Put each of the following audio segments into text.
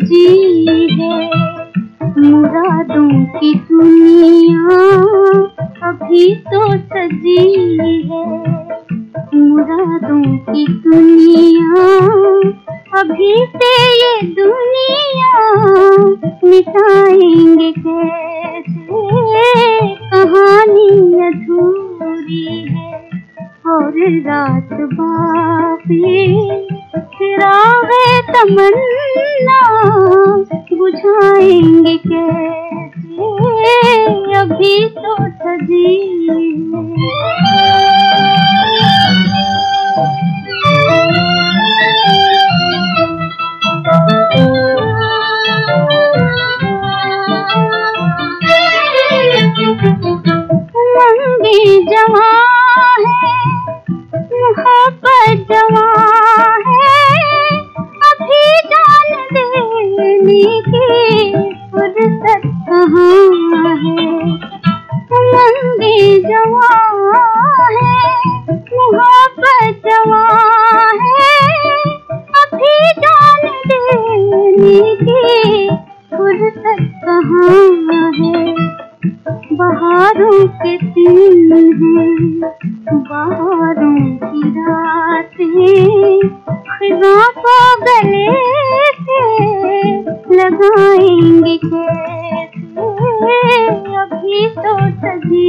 सजी है। मुरादों की दुनिया अभी तो सजी है। मुरादों की दुनिया अभी से ये दुनिया मिटाएँगे कैसे? कहानी अधूरी है। और रात बाकी चिरागे तमन्ना बुझाएँगे कैसे? अभी तो सजी लंबी देने की फुर्सत कहाँ है? लंबी जवा है मोहब्बत जवा है। अभी जान देने की फुर्सत कहाँ है? बहारों के दिन हैं, बहारों की रातें खिजा को गले लगाएँगे कैसे अभी तो सजी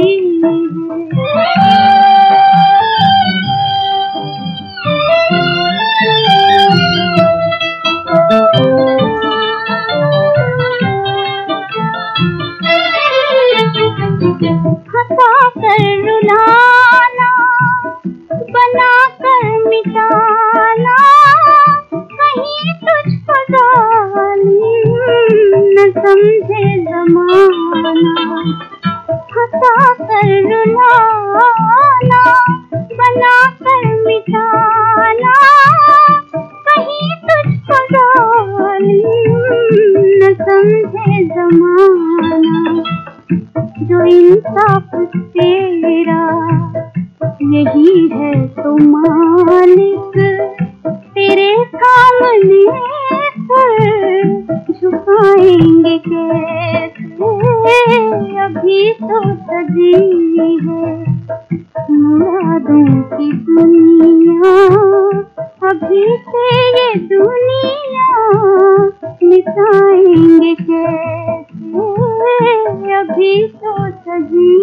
Thank कर समझे जमाना। हंसा कर रुलाना बना कर मिटाना। कहीं तुझको न समझे जमाना। जो इंसाफ तेरा यही है तो मालिक तेरे सामने सर झुकाएँगे कैसे अभी तो सजी है की दुनिया अभी से ये दुनिया मिटाएँगे कैसे? अभी तो सजी